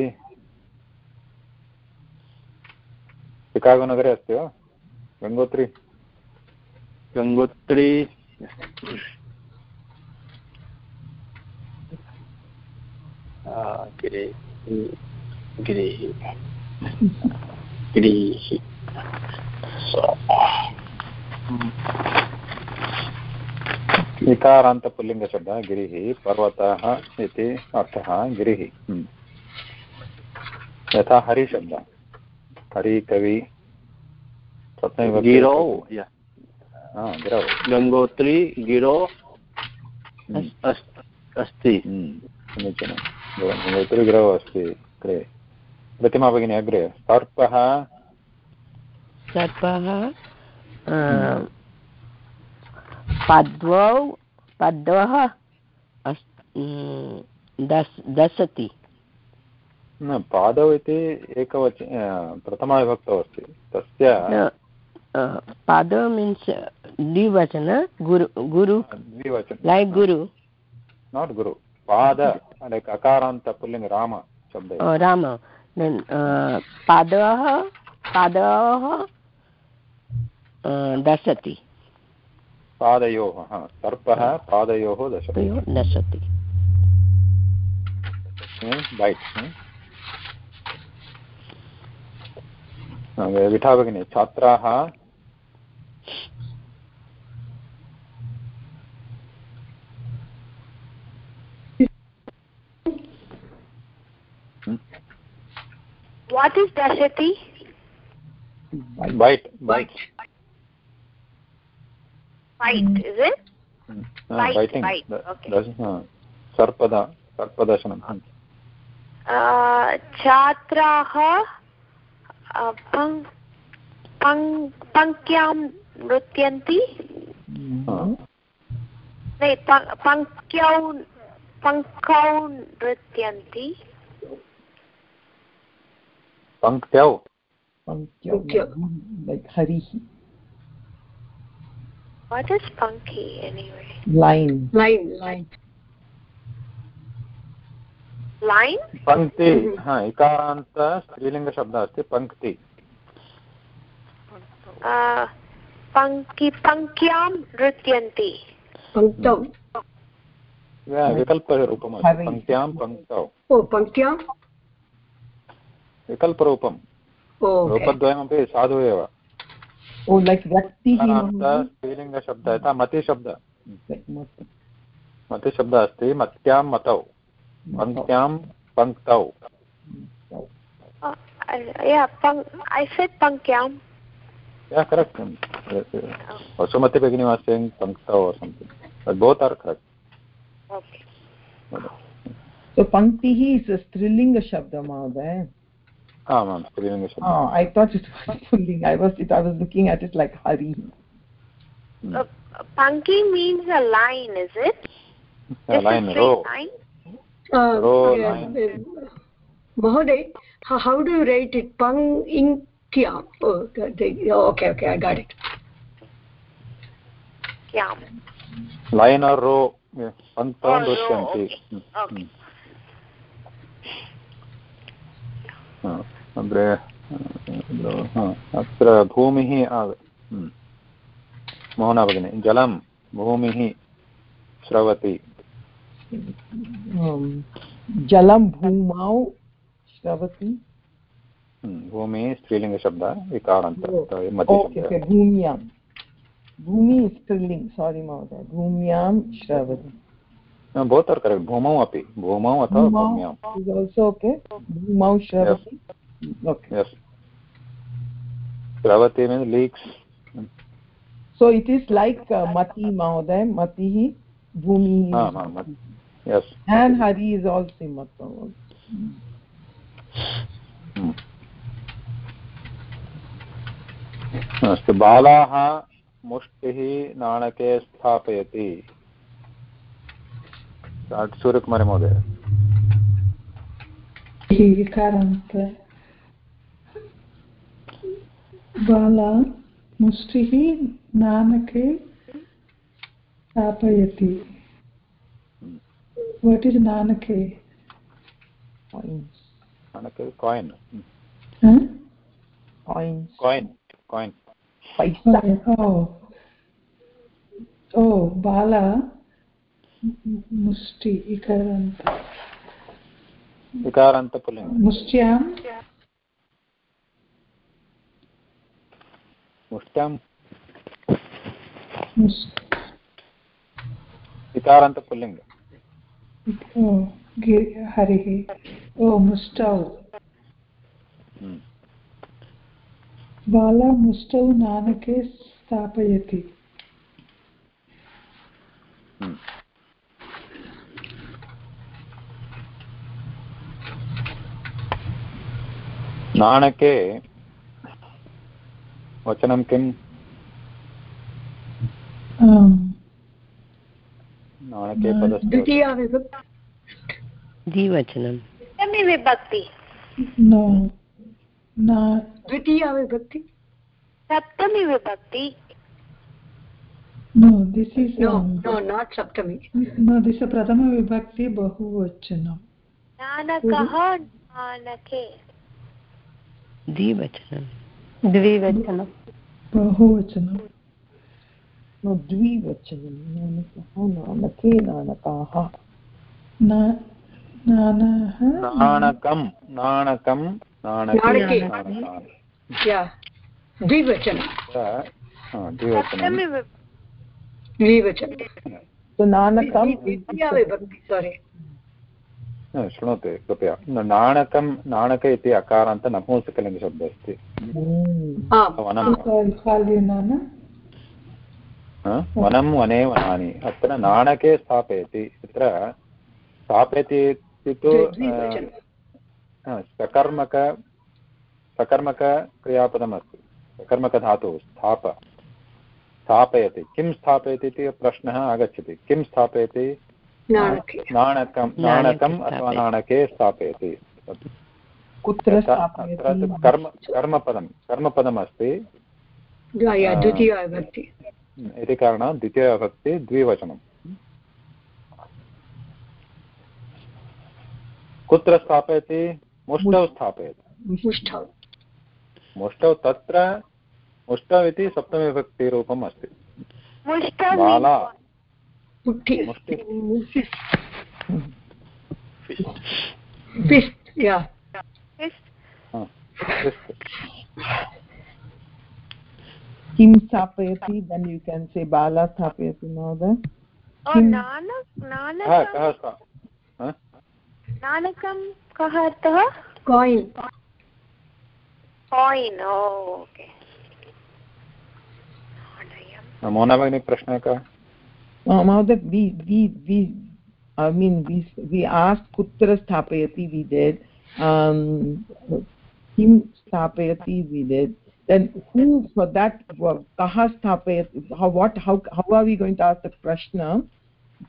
चिकागोनगरे अस्ति वा गङ्गोत्री गङ्गोत्री गिरिः गिरिः गिरिः पर्वतः इति अर्थः गिरिः हम्म। यथा हरिशब्दः गिरौ गिरौ गङ्गोत्री गिरौ हम्म। अस्ति. हम्म, समीचीनं. गङ्गोत्री गिरौ अस्ति. अग्रे प्रतिमा भगिनी अग्रे सर्पः सर्पः पद्वौ पद्वः दस् दशति न पादौ इति एकवच प्रथमाविभक्तौ अस्ति. तस्य पादौ मीन्स् द्विवचन गुरु लैक् गुरु. नाट् गुरु. पाद लैक् अकारान्त पुल्लिङ्ग राम शब्द राम. पादः पादः दशति. पादयोः सर्पः पादयोः दशति। दशति. बैट् विठा भगिनी छात्राः What is dashati? Bite. Bite. Bite, is it? Bite. Biting. Bite. Okay. सर्पद सर्पदर्शनं छात्राः पङ्क्त्यां नृत्यन्ति पङ्क्त्यौ पङ्क्तौ नृत्यन्ति पङ्क्त्यौ like harihi what is punky anyway? Line. Line. Line. Line? पङ्क्ति हा इकारान्त स्त्रीलिङ्गशब्दः अस्ति पङ्क्ति पङ्क्ति पङ्क्त्यां नृत्यन्ति। पङ्क्तौ विकल्परूपमस्ति पङ्क्त्यां पङ्क्तौ पङ्क्त्यां विकल्परूपं। रूपद्वयमपि साधु एव स्त्रीलिङ्गशब्द यथा मतिशब्द। मतिशब्दः अस्ति मत्यां मतौ पङ्क्त्यां पङ्क्तौ। वसुमति भगिनी पङ्क्तौ सन्ति पङ्क्तिः स्त्रीलिङ्गशब्दः महोदय Ah, ma'am, Strilinga Shabda. Oh, I thought it was pulling. I was, it, I was looking at it like Hari. Hmm. Uh, Panki means a line, is it? A line, row. Line? Uh, row, yeah, line. Uh, Mahoday, how, how do you write it? Pang in Kyam. Oh, the, oh, okay, okay, I got it. Kyam. Line or row. पङ्क्तौ दृश्यन्ति अग्रे अत्र भूमिः मोहना भगिनी जलं भूमिः स्रवति जलं भूमौ श्रवति भूमिः स्त्रीलिङ्गशब्दः विकारान्त भूम्यां भूमि स्त्रीलिङ्ग् सारी महोदय भूम्यां श्रवति both are correct bhumau api bhumau athava bhumyam is also okay bhumau shravati yes. Okay yes shravati means leaks so it is like uh, mati mahoday mati hi bhumi ah, ah, mati. yes and hari is also mata अस्तु बालाः मुष्टिः नाणके स्थापयति सूर्यकुमारी महोदय बाला मुष्टिः नानके स्थापयति what is नानके? Oh oh, oh. oh, बाला मुष्टि इकारान्त इकारान्तपुलिङ्ग् मुष्ट्यां। मुष्ट्यां इकारान्तपुल्लिङ्ग हरिः ओ मुष्टौ। बाला मुष्टौ नानके स्थापयति। नाणके वचनं किम् आम्, नाणके विभक्ति द्विवचनं सप्तमी विभक्ति न न द्वितीया विभक्ति सप्तमी विभक्ति no this is no um, no not saptami no this is prathama vibhakti bahuvachanam नानकः नानके द्विवचनं द्विवचनं no द्विवचनं नानकः नानके नानकाः। नानः। नाणकं नाणकं द्विवचनं द्विवचनं द्विवचनं नानकं द्वितीया विभक्ति सोरि न, शृणोतु कृपया। नाणकं नाणक इति अकारान्त नपुंसकलिङ्गशब्दः अस्ति? वनं वने वनानि अत्र नाणके स्थापयति तत्र स्थापयति इति तु सकर्मक सकर्मकक्रियापदमस्ति सकर्मकधातुः स्थाप स्थापयति किं स्थापयति इति प्रश्नः आगच्छति किं स्थापयति नाणके। नाणकं नाणकम् अथवा नाणके स्थापयति। कुत्र कर्म कर्मपदं कर्मपदमस्ति। या या आ, द्वितीया विभक्ति इति कारणात् द्वितीयविभक्ति द्विवचनं कुत्र स्थापयति? मुष्टौ स्थापयति। मुष्ठौ मुष्टौ तत्र मुष्टौ इति सप्तमीविभक्तिरूपम् अस्ति। मुष्टमी किं स्थापयति then you can say बाला स्थापयति महोदय ओ नानक कः हा? अर्थः कायिन् कायिन् ओके मोना भगिनी प्रश्नः कः महोदय we we we I mean we we asked कुत्र स्थापयति we did um किं स्थापयति we did then who for that wa- कः how what how how are we going to ask the prashna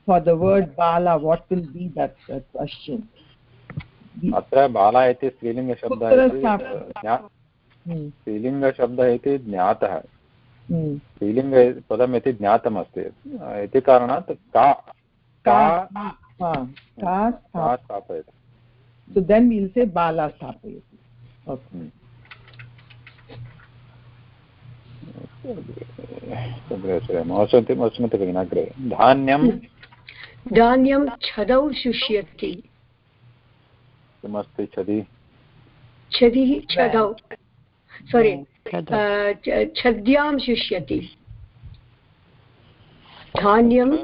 for the word bala what will be that, that question अत्र बाला इति स्त्रीलिङ्गशब्दः इति hmm. स्त्रीलिङ्गशब्दः इति ज्ञातः Hmm. स्त्रीलिङ्गपदम् इति ज्ञातमस्ति इति कारणात् का का का हा, का का स्था- स्थापयति so then we'll say bala स्थापयति okay. महोत्सवति महोत्सवति भगिनि अग्रे धान्यं धान्यं छदौ शुष्यति किमस्ति छदि छदिः छदौ सोरि। छद्यां शुष्यति। धान्यं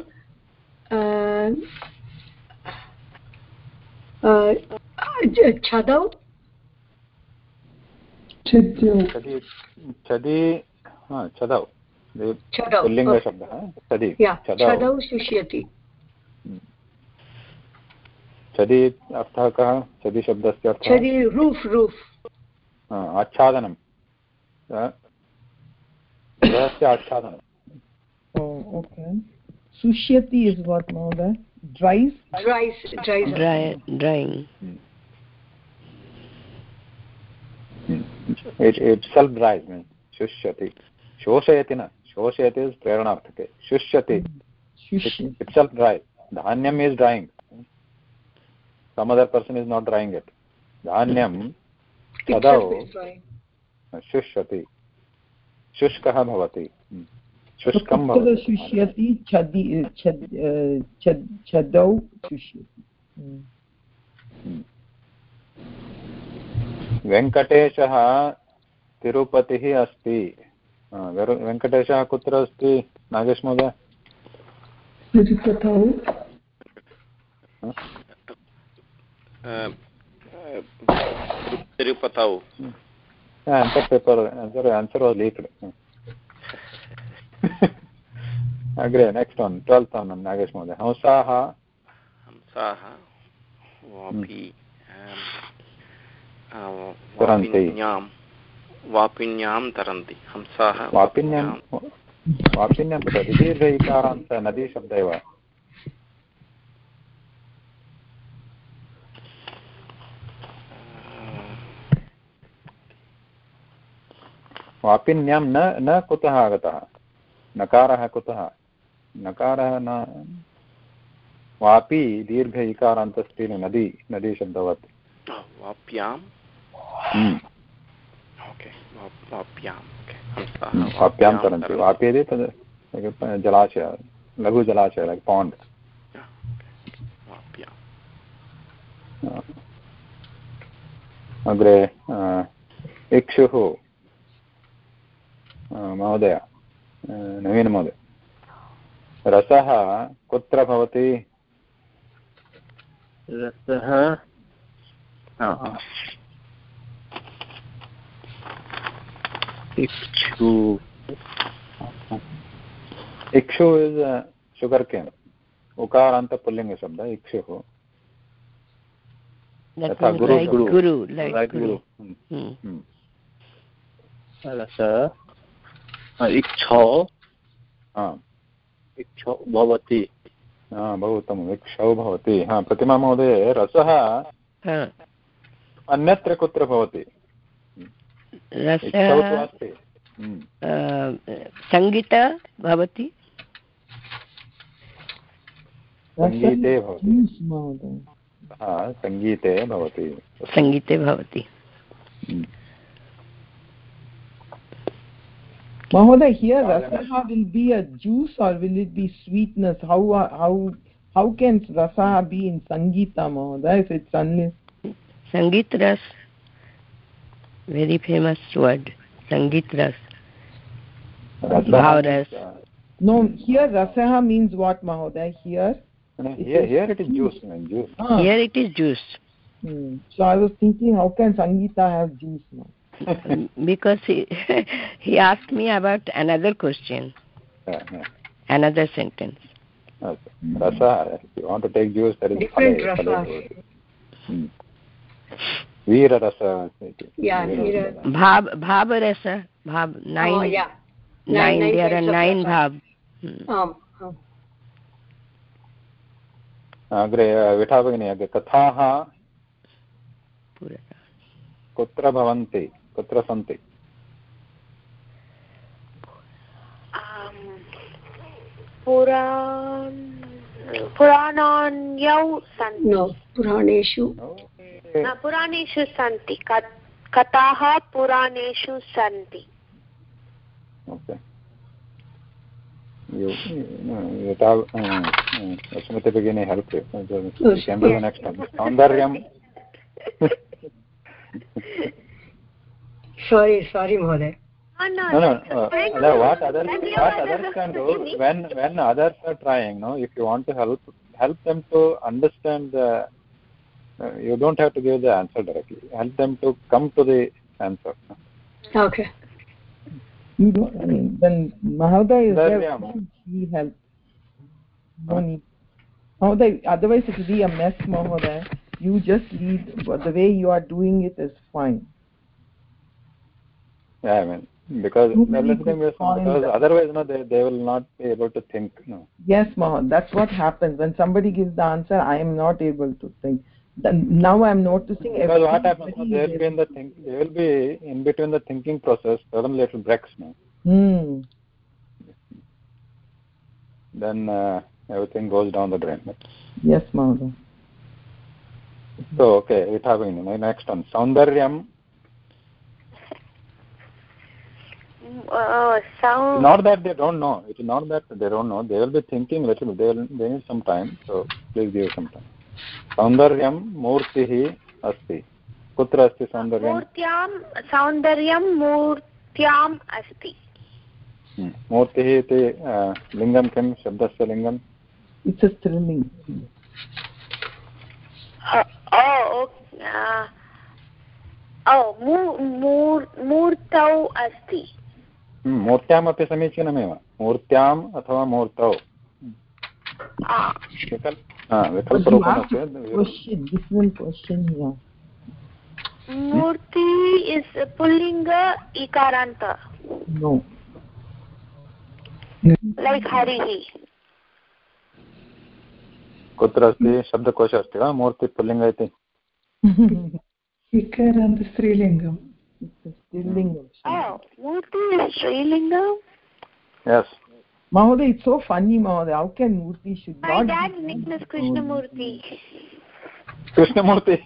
छदौ। छिद्यो। छदि छदि छदौ। अर्थः कः? छदि शब्दस्य छदि रूफ् रूफ्। आच्छादनं। सुष्यति शोषयति। न। शोषयति प्रेरणार्थके। शुष्यति। Itself dry धान्यम् is drying some other person is not drying it धान्यं तदौ शुष्यति। शुष्कः भवति। शुष्कं भवति। शुष्यति छदि छद् छद् छदौ शुष्यति. वेङ्कटेशः तिरुपतिः अस्ति। वेङ्कटेशः कुत्र अस्ति नागेश महोदय? तिरुपतौ। Answer paper answer answer was leaked अग्रे next one twelfth one Nagesh महोदय हंसाः हंसाः वापि तरन्ति वापिन्यां तरन्ति हंसाः वापिन्यां वापिन्यां पठति दीर्घ इकारान्त नदीशब्द एव वापिन्यां न न कुतः आगतः? नकारः कुतः? नकारः न। वापि दीर्घ इकारान्तस्ति नदी नदी शब्दवत्। वाप्यां हम्म। वाप्यां तरन्ति। वापि तद् जलाशय लघुजलाशय लैक् पाण्ड् अग्रे इक्षुः। महोदय नवीनमहोदय रसः कुत्र भवति? रसः इक्षु। इक्षु इस् शुगर् केन् उकारान्त इक्षुः। यथा गुरु गुरु गुरु रस। इक्षौ इक्षौ भवति। बहु उत्तमम् इक्षौ भवति। हा प्रतिमा महोदय रसः अन्यत्र कुत्र भवति? सङ्गीत भवति? सङ्गीते भवति। सङ्गीते भवति। सङ्गीते भवति। Mahoday, here rasaha will be a juice or will it be sweetness? How how how can rasaha be in Sangita, Mahoday, if it's only Sangeet ras, very famous word, Sangeet ras. Bhav ras. No, here rasaha means what, Mahoday? Here? No, here, here it is juice. juice. Ah. Here it is juice. Hmm. So I was thinking, how can Sangeeta have juice now? Because he he asked me about another question yeah, yeah. another sentence okay. rasa if you want to take juice that is different rasa hmm. veera rasa yeah veera bhav bhav rasa bhav nine oh, yeah nine, nine there are nine bhav hmm. um, um. अग्रे विठा भगिनी अग्रे कथाः कुत्र भवन्ति कुत्र सन्ति। पुराणान्यौ सन्ति। पुराणेषु। पुराणेषु सन्ति। कथाः पुराणेषु सन्ति। स्मृति भगिनी हेल्प् सौन्दर्यं (laughs) (laughs) sorry sorry mohoday no no uh, what others what others can do when when others are trying no if you want to help help them to understand the uh, you don't have to give the answer directly. Help them to come to the answer. Okay. You don't I mean, then mahoday is there yeah. he help. No need. Mahoday otherwise it will be a mess mahoday you just lead the way you are doing it is fine yeah i mean because because otherwise no they, they will not be able to think no yes mohan that's what happens. When somebody gives the answer i am not able to think. Then now i'm noticing because what happens no, they will be in the think they will be in between the thinking process suddenly it breaks no hmm. Then uh, everything goes down the drain. Yes mohan. So okay it having my next one. Saundaryam uh, sound not that they don't know it's not that they don't know they will be thinking little they will they need some time so please give some time सौन्दर्यं मूर्तिः अस्ति कुत्र अस्ति सौन्दर्यं मूर्त्यां सौन्दर्यं मूर्त्याम् अस्ति मूर्तिः इति लिङ्गं किं शब्दस्य लिङ्गं it's a striling uh, oh okay uh, oh मूर्तौ अस्ति मूर्त्यामपि समीचीनमेव। मूर्त्याम् अथवा मूर्तौ। मूर्ति इस् पुल्लिङ्ग इकारान्त। लैक् हरिः। कुत्र अस्ति? शब्दकोशे अस्ति वा? मूर्ति पुल्लिङ्ग इति? (laughs) इकारान्त स्त्रीलिङ्गं स्त्रीलिङ्गं मूर्ति स्त्रीलिङ्गं yes. Mahoday, it's so funny, Mahoday. How can Murti should My not... My dad's name is Krishnamurti. Krishnamurti.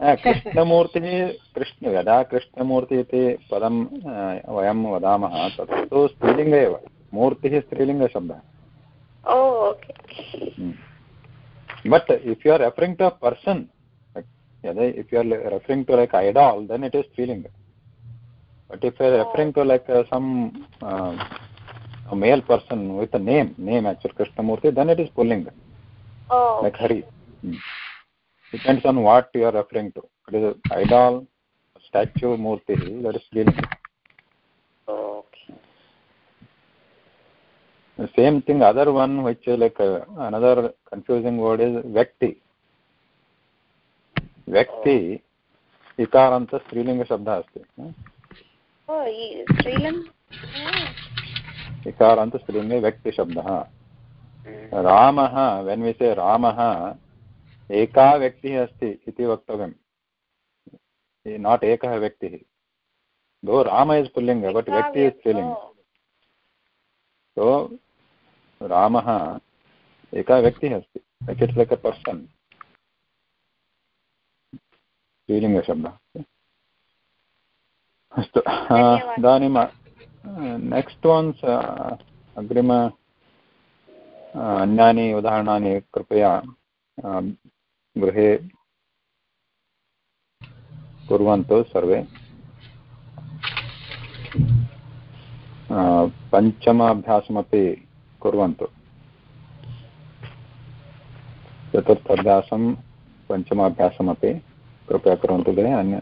कृष्णमूर्तिः Krishna यदा कृष्णमूर्ति इति पदं वयं वदामः तत्तु स्त्रीलिङ्ग एव. मूर्तिः स्त्रीलिङ्गशब्दः. But if you are referring to a person if you are referring to like idol then it is feeling. But if you are referring to like uh, some uh, a male person with a name name actually krishnamurti then it is pulling. Oh like hari. Hmm. depends on what you are referring to. It is idol statue murti that is feeling. Okay. The same thing other one which is like uh, another confusing word is vekti vyakti इकारन्त स्त्रीलिङ्गशब्दः अस्ति। इकारान्त स्त्रीलिङ्गे व्यक्तिशब्दः। रामः when विषये रामः एका व्यक्तिः अस्ति इति वक्तव्यं नाट् एकः व्यक्तिः। दो राम इस् पुल्लिङ्ग बट् व्यक्ति इस् स्त्रीलिङ्ग। सो रामः एका व्यक्तिः अस्ति इट्स् लैक् अ पर्सन् स्त्रीलिङ्गशब्दः अस्तु इदानीं नेक्स्ट् वन्स् अग्रिम अन्यानि उदाहरणानि कृपया गृहे कुर्वन्तु सर्वे। पञ्चमाभ्यासमपि कुर्वन्तु। चतुर्थाभ्यासं पञ्चमाभ्यासमपि कृपया कुर्वन्तु गृहे अन्य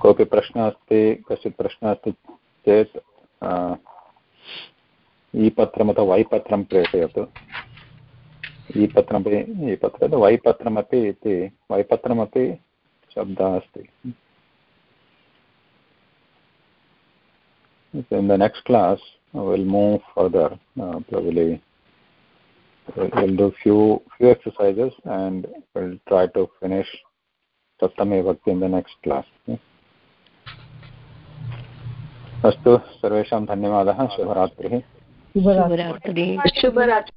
कोऽपि प्रश्नः अस्ति कश्चित् प्रश्नः अस्ति चेत् ई पत्रम् अथवा वैपत्रं प्रेषयतु। ई पत्रमपि ई पत्र वैपत्रमपि इति वैपत्रमपि शब्दः अस्ति। In the next class we'll move further uh, we'll, we'll do few few exercises and we'll try to finish saptame bhakti in the next class? अस्तु सर्वेषां धन्यवादः शुभरात्रिः शुभरात्रिः शुभरात्रिः